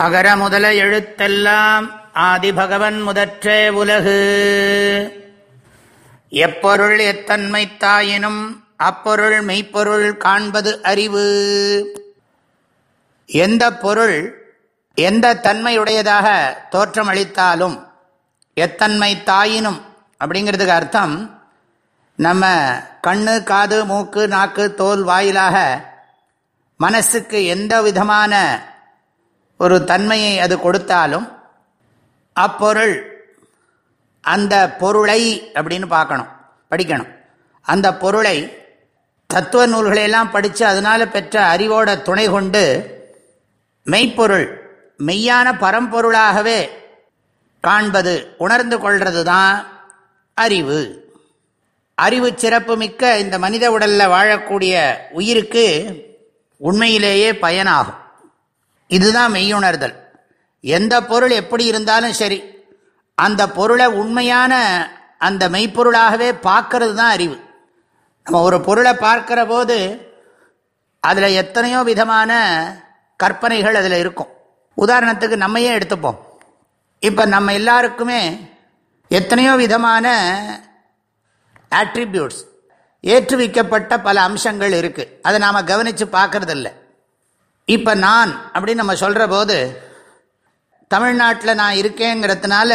அகர முதல எழுத்தெல்லாம் ஆதிபகவன் முதற்றே உலகு. எப்பொருள் எத்தன்மை தாயினும் அப்பொருள் மெய்ப்பொருள் காண்பது அறிவு. எந்த பொருள் எந்த தன்மையுடையதாக தோற்றமளித்தாலும் எத்தன்மை தாயினும் அப்படிங்கிறதுக்கு அர்த்தம் நம்ம கண்ணு காது மூக்கு நாக்கு தோல் வாயிலாக மனசுக்கு எந்த விதமான ஒரு தன்மையை அது கொடுத்தாலும் அப்பொருள் அந்த பொருளை அப்படின்னு பார்க்கணும் படிக்கணும். அந்த பொருளை தத்துவ நூல்களையெல்லாம் படித்து அதனால் பெற்ற அறிவோட துணை கொண்டு மெய்ப்பொருள் மெய்யான பரம்பொருளாகவே காண்பது உணர்ந்து கொள்வது தான் அறிவு. அறிவு சிறப்பு மிக்க இந்த மனித உடலில் வாழக்கூடிய உயிருக்கு உண்மையிலேயே பயனாகும். இதுதான் மெய்யுணர்தல். எந்த பொருள் எப்படி இருந்தாலும் சரி அந்த பொருளை உண்மையான அந்த மெய்ப்பொருளாகவே பார்க்கறது தான் அறிவு. நம்ம ஒரு பொருளை பார்க்கிற போது அதில் எத்தனையோ விதமான கற்பனைகள் அதில் இருக்கும். உதாரணத்துக்கு நம்மையே எடுத்துப்போம். இப்போ நம்ம எல்லாருக்குமே எத்தனையோ விதமான ஆட்ரிபியூட்ஸ் ஏற்றுவிக்கப்பட்ட பல அம்சங்கள் இருக்குது அதை நாம் கவனித்து பார்க்கறதில்லை. இப்போ நான் அப்படின்னு நம்ம சொல்கிற போது தமிழ்நாட்டில் நான் இருக்கேங்கிறதுனால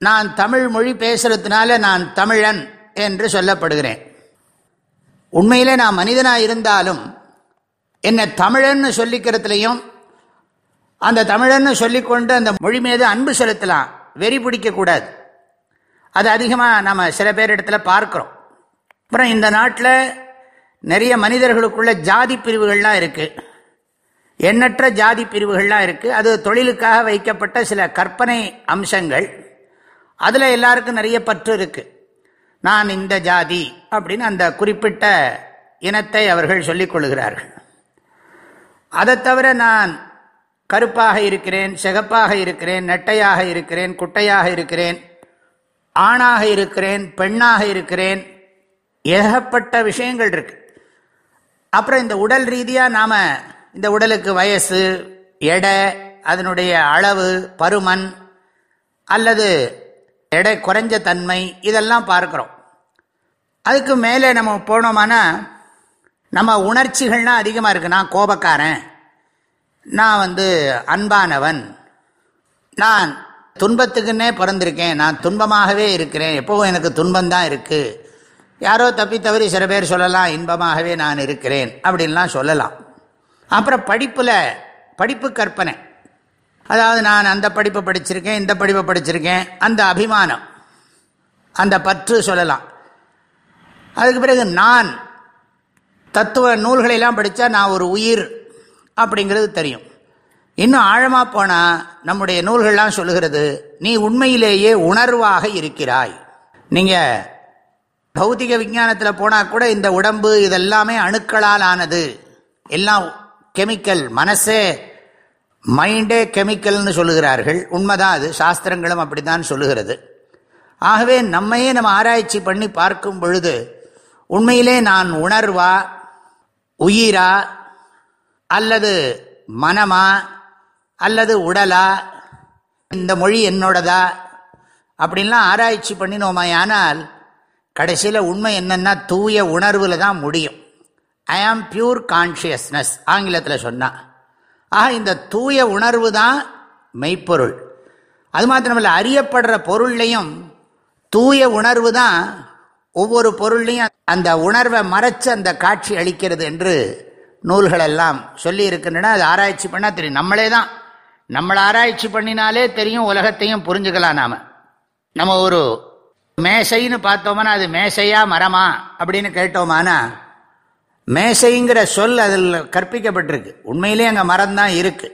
நான் தமிழ் மொழி பேசுகிறதுனால நான் தமிழன் என்று சொல்லப்படுகிறேன். உண்மையிலே நான் மனிதனாக இருந்தாலும் என்னை தமிழன்னு சொல்லிக்கிறதுலையும் அந்த தமிழன்னு சொல்லிக்கொண்டு அந்த மொழி மீது அன்பு செலுத்தலாம். வெறி பிடிக்கக்கூடாது அது அதிகமாக நம்ம சில பேர் இடத்துல பார்க்குறோம். அப்புறம் இந்த நாட்டில் நிறைய மனிதர்களுக்குள்ள ஜாதி பிரிவுகள்லாம் இருக்குது எண்ணற்ற ஜாதி பிரிவுகள்லாம் இருக்குது அது தொழிலுக்காக வைக்கப்பட்ட சில கற்பனை அம்சங்கள். அதில் எல்லாருக்கும் நிறைய பற்று இருக்குது நான் இந்த ஜாதி அப்படின்னு அந்த குறிப்பிட்ட இனத்தை அவர்கள் சொல்லிக் கொள்கிறார்கள். அதை தவிர நான் கருப்பாக இருக்கிறேன் சிகப்பாக இருக்கிறேன் நெட்டையாக இருக்கிறேன் குட்டையாக இருக்கிறேன் ஆணாக இருக்கிறேன் பெண்ணாக இருக்கிறேன். ஏகப்பட்ட விஷயங்கள் இருக்கு. அப்புறம் இந்த உடல் ரீதியாக நாம் இந்த உடலுக்கு வயசு எடை அதனுடைய அளவு பருமன் அல்லது எடை குறைஞ்ச தன்மை இதெல்லாம் பார்க்குறோம். அதுக்கு மேலே நம்ம போனோம்னா நம்ம உணர்ச்சிகள்னால் அதிகமாக இருக்குது நான் கோபக்காரன் நான் வந்து அன்பானவன் நான் துன்பத்துக்குன்னே பிறந்திருக்கேன் நான் துன்பமாகவே இருக்கிறேன் எப்போவும் எனக்கு துன்பம்தான் இருக்குது யாரோ தப்பி தவறி சில பேர் சொல்லலாம் இன்பமாகவே நான் இருக்கிறேன் அப்படின்லாம் சொல்லலாம். அப்புறம் படிப்பில் படிப்பு கற்பனை. அதாவது நான் அந்த படிப்பை படிச்சிருக்கேன் இந்த படிப்பை படிச்சிருக்கேன் அந்த அபிமானம். அந்த பற்று சொல்லலாம். அதுக்கு பிறகு நான் தத்துவ நூல்களெல்லாம் படித்தா நான் ஒரு உயிர் அப்படிங்கிறது தெரியும். இன்னும் ஆழமாக போனால் நம்முடைய நூல்கள்லாம் சொல்லுகிறது நீ உண்மையிலேயே உணர்வாக இருக்கிறாய். நீங்கள் பௌத்திக விஞ்ஞானத்தில் போனால் கூட இந்த உடம்பு இதெல்லாமே அணுக்களால் ஆனது. எல்லாம் கெமிக்கல் மனசே மைண்டே கெமிக்கல்னு சொல்லுகிறார்கள். உண்மைதான் அது. சாஸ்திரங்களும் அப்படித்தான் சொல்லுகிறது. ஆகவே நம்மையே நம்ம ஆராய்ச்சி பண்ணி பார்க்கும் பொழுது உண்மையிலே நான் உணர்வா உயிரா அல்லது மனமா அல்லது உடலா இந்த மொழி என்னோடதா அப்படின்லாம் ஆராய்ச்சி பண்ணினோமையானால் கடைசியில் உண்மை என்னன்னா தூய உணர்வில் தான் முடியும். ஐ ஆம் பியூர் கான்ஷியஸ்னஸ் ஆங்கிலத்தில் சொன்னான் ஆக இந்த தூய உணர்வு தான் மெய்ப்பொருள். அது மாத்திரமில்ல அறியப்படுற பொருள்லையும் தூய உணர்வு தான் ஒவ்வொரு பொருள்லையும் அந்த உணர்வை மறைச்சு அந்த காட்சி அளிக்கிறது என்று நூல்களெல்லாம் சொல்லி இருக்கின்றன. அது ஆராய்ச்சி பண்ணால் தெரியும். நம்மளே தான். நம்மளை ஆராய்ச்சி பண்ணினாலே தெரியும் உலகத்தையும் புரிஞ்சுக்கலாம் நாம். நம்ம ஒரு மேசைன்னு பார்த்தோம்னா அது மேசையா மரமா அப்படின்னு கேட்டோமானா மேசைங்கிற சொல் அதில் கற்பிக்கப்பட்டிருக்கு. உண்மையிலே அங்கே மரம் தான் இருக்கு.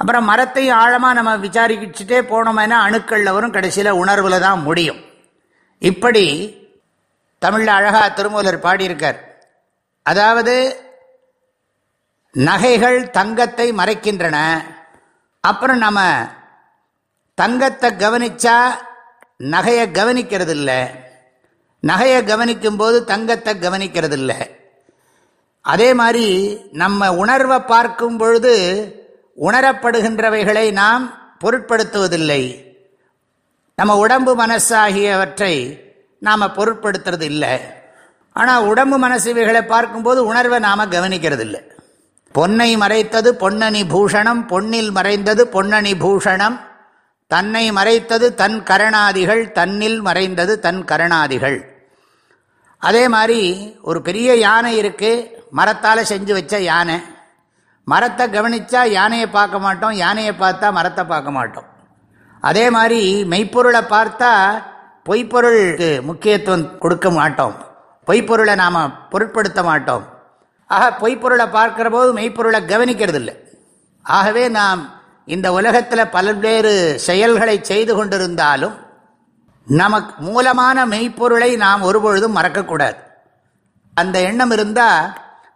அப்புறம் மரத்தையும் ஆழமாக நம்ம விசாரிச்சுட்டே போனோம்னா அணுக்களில் வரும் கடைசியில் உணர்வில் தான் முடியும். இப்படி தமிழில் அழகா திருமூலர் பாடியிருக்கார். அதாவது நகைகள் தங்கத்தை மறைக்கின்றன. அப்புறம் நம்ம தங்கத்தை கவனிச்சா நகையை கவனிக்கிறது இல்லை நகையை கவனிக்கும் போது தங்கத்தை கவனிக்கிறது இல்லை அதே மாதிரி நம்ம உணர்வை பார்க்கும் பொழுது உணரப்படுகின்றவைகளை நாம் பொருட்படுத்துவதில்லை. நம்ம உடம்பு மனசாகியவற்றை நாம் பொருட்படுத்துறது இல்லை ஆனால் உடம்பு மனசு இவைகளை பார்க்கும்போது உணர்வை நாம் கவனிக்கிறது இல்லை பொன்னை மறைத்தது பொன்னணி பூஷணம் பொன்னில் மறைந்தது பொன்னணி பூஷணம் தன்னை மறைத்தது தன் கரணாதிகள் தன்னில் மறைந்தது தன் கரணாதிகள். அதே மாதிரி ஒரு பெரிய யானை இருக்குது மரத்தால் செஞ்சு வச்ச யானை. மரத்தை கவனித்தா யானையை பார்க்க மாட்டோம் யானையை பார்த்தா மரத்தை பார்க்க மாட்டோம். அதே மாதிரி மெய்ப்பொருளை பார்த்தா பொய்ப்பொருளுக்கு முக்கியத்துவம் கொடுக்க மாட்டோம். பொய்ப்பொருளை நாம் பொருட்படுத்த மாட்டோம். ஆக பொய்ப்பொருளை பார்க்குற போது மெய்ப்பொருளை கவனிக்கிறது இல்லை ஆகவே நாம் இந்த உலகத்தில் பல்வேறு செயல்களை செய்து கொண்டிருந்தாலும் நமக்கு மூலமான மெய்ப்பொருளை நாம் ஒருபொழுதும் மறக்கக்கூடாது. அந்த எண்ணம் இருந்தால்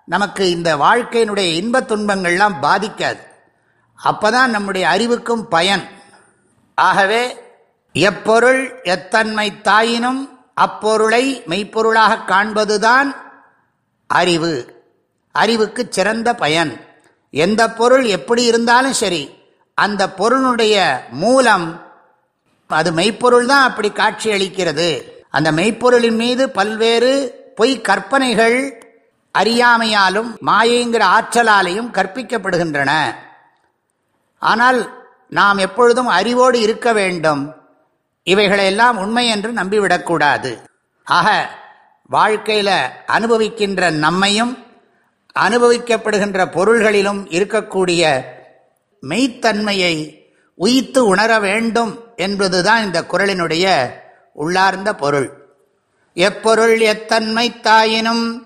நமக்கு இந்த வாழ்க்கையினுடைய இன்ப துன்பங்கள்லாம் பாதிக்காது. அப்பதான் நம்முடைய அறிவுக்கும் பயன். ஆகவே எப்பொருள் எத்தன்மை தாயினும் அப்பொருளை மெய்ப்பொருளாக காண்பதுதான் அறிவு. அறிவுக்கு சிறந்த பயன். எந்த பொருள் எப்படி இருந்தாலும் சரி அந்த பொருளுடைய மூலம் அது மெய்ப்பொருள் தான் அப்படி காட்சி அளிக்கிறது அந்த மெய்ப்பொருளின் மீது பல்வேறு பொய் கற்பனைகள் அறியாமையாலும் மாயைங்கிற ஆற்றலாலையும் கற்பிக்கப்படுகின்றன. ஆனால் நாம் எப்பொழுதும் அறிவோடு இருக்க வேண்டும். இவைகளெல்லாம் உண்மை என்று நம்பிவிடக்கூடாது. ஆக வாழ்க்கையில் அனுபவிக்கின்ற நம்மையும் அனுபவிக்கப்படுகின்ற பொருள்களிலும் இருக்கக்கூடிய மெய்த்தன்மையை உயித்து உணர வேண்டும் என்பதுதான் இந்த குரலினுடைய உள்ளார்ந்த பொருள். எப்பொருள் எத்தன்மை தாயினும்